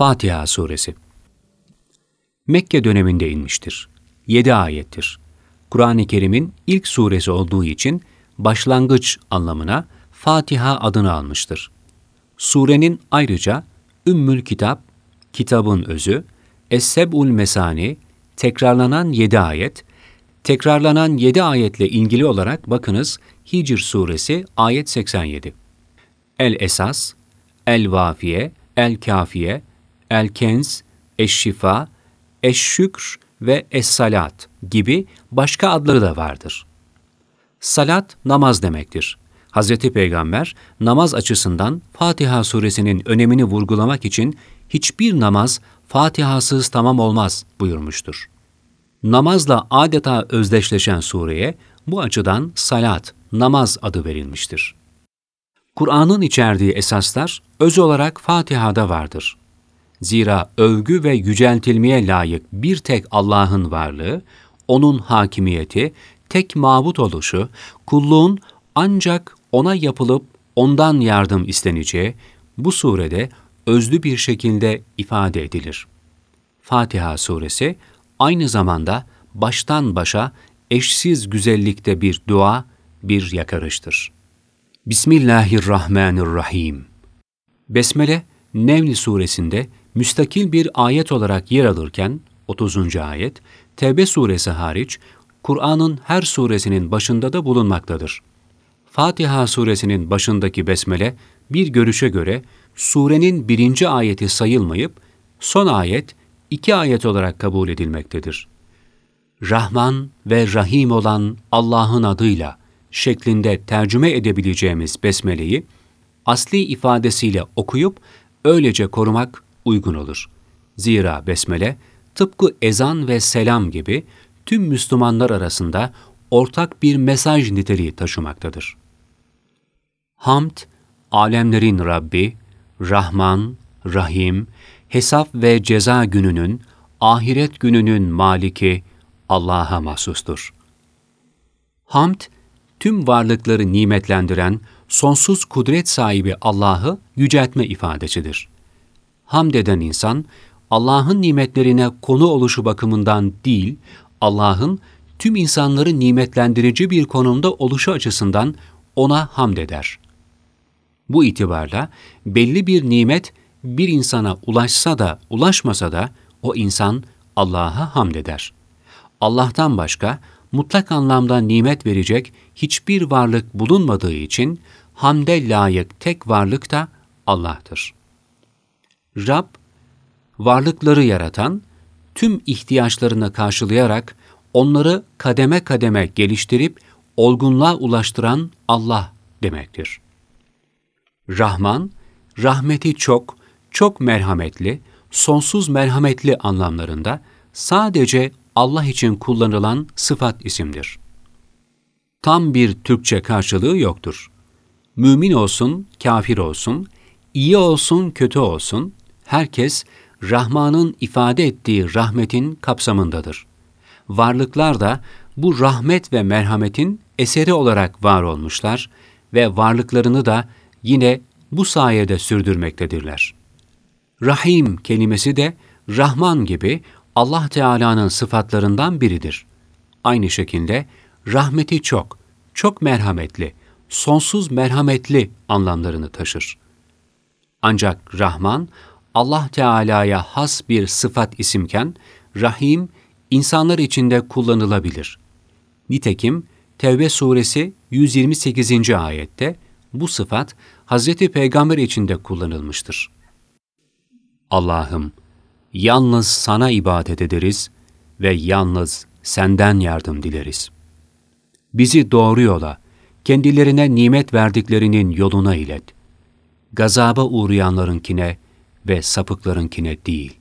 Fatiha Suresi Mekke döneminde inmiştir. 7 ayettir. Kur'an-ı Kerim'in ilk suresi olduğu için başlangıç anlamına Fatiha adını almıştır. Surenin ayrıca Ümmül Kitap, kitabın özü, Es-Seb'ul Mesani, tekrarlanan 7 ayet, tekrarlanan 7 ayetle ilgili olarak bakınız Hicr suresi ayet 87. El-Esas, El-Vafiye, El-Kafiye, El-Kenz, Eş-Şifa, Eş-Şükr ve Es-Salat gibi başka adları da vardır. Salat namaz demektir. Hz. Peygamber namaz açısından Fatiha suresinin önemini vurgulamak için hiçbir namaz Fatihasız tamam olmaz buyurmuştur. Namazla adeta özdeşleşen sureye bu açıdan salat, namaz adı verilmiştir. Kur'an'ın içerdiği esaslar öz olarak Fatiha'da vardır. Zira övgü ve yüceltilmeye layık bir tek Allah'ın varlığı, O'nun hakimiyeti, tek mabut oluşu, kulluğun ancak O'na yapılıp Ondan yardım isteneceği bu surede özlü bir şekilde ifade edilir. Fatiha suresi aynı zamanda baştan başa eşsiz güzellikte bir dua, bir yakarıştır. Bismillahirrahmanirrahim. Besmele, Nevl suresinde müstakil bir ayet olarak yer alırken, 30. ayet, Tevbe suresi hariç, Kur'an'ın her suresinin başında da bulunmaktadır. Fatiha suresinin başındaki besmele, bir görüşe göre surenin birinci ayeti sayılmayıp, son ayet iki ayet olarak kabul edilmektedir. Rahman ve Rahim olan Allah'ın adıyla şeklinde tercüme edebileceğimiz besmeleyi, asli ifadesiyle okuyup öylece korumak uygun olur. Zira besmele, tıpkı ezan ve selam gibi tüm Müslümanlar arasında ortak bir mesaj niteliği taşımaktadır. Hamd, alemlerin Rabbi, Rahman, Rahim, hesap ve ceza gününün, ahiret gününün maliki Allah'a mahsustur. Hamd, tüm varlıkları nimetlendiren, sonsuz kudret sahibi Allah'ı yüceltme ifadesidir. Hamd eden insan, Allah'ın nimetlerine konu oluşu bakımından değil, Allah'ın tüm insanları nimetlendirici bir konumda oluşu açısından ona hamd eder. Bu itibarla belli bir nimet bir insana ulaşsa da ulaşmasa da o insan Allah'a hamd eder. Allah'tan başka mutlak anlamda nimet verecek hiçbir varlık bulunmadığı için hamde layık tek varlık da Allah'tır. Rab, varlıkları yaratan, tüm ihtiyaçlarını karşılayarak onları kademe kademe geliştirip olgunluğa ulaştıran Allah demektir. Rahman, rahmeti çok, çok merhametli, sonsuz merhametli anlamlarında sadece Allah için kullanılan sıfat isimdir. Tam bir Türkçe karşılığı yoktur. Mümin olsun, kafir olsun, iyi olsun, kötü olsun, herkes Rahman'ın ifade ettiği rahmetin kapsamındadır. Varlıklar da bu rahmet ve merhametin eseri olarak var olmuşlar ve varlıklarını da yine bu sayede sürdürmektedirler. Rahim kelimesi de Rahman gibi Allah Teala'nın sıfatlarından biridir. Aynı şekilde rahmeti çok, çok merhametli, sonsuz merhametli anlamlarını taşır. Ancak Rahman Allah Teala'ya has bir sıfat isimken Rahim insanlar içinde kullanılabilir. Nitekim Tevbe suresi 128. ayette bu sıfat Hz. Peygamber için de kullanılmıştır. Allah'ım, yalnız sana ibadet ederiz ve yalnız senden yardım dileriz. Bizi doğru yola, kendilerine nimet verdiklerinin yoluna ilet. Gazaba uğrayanlarınkine ve sapıklarınkine değil.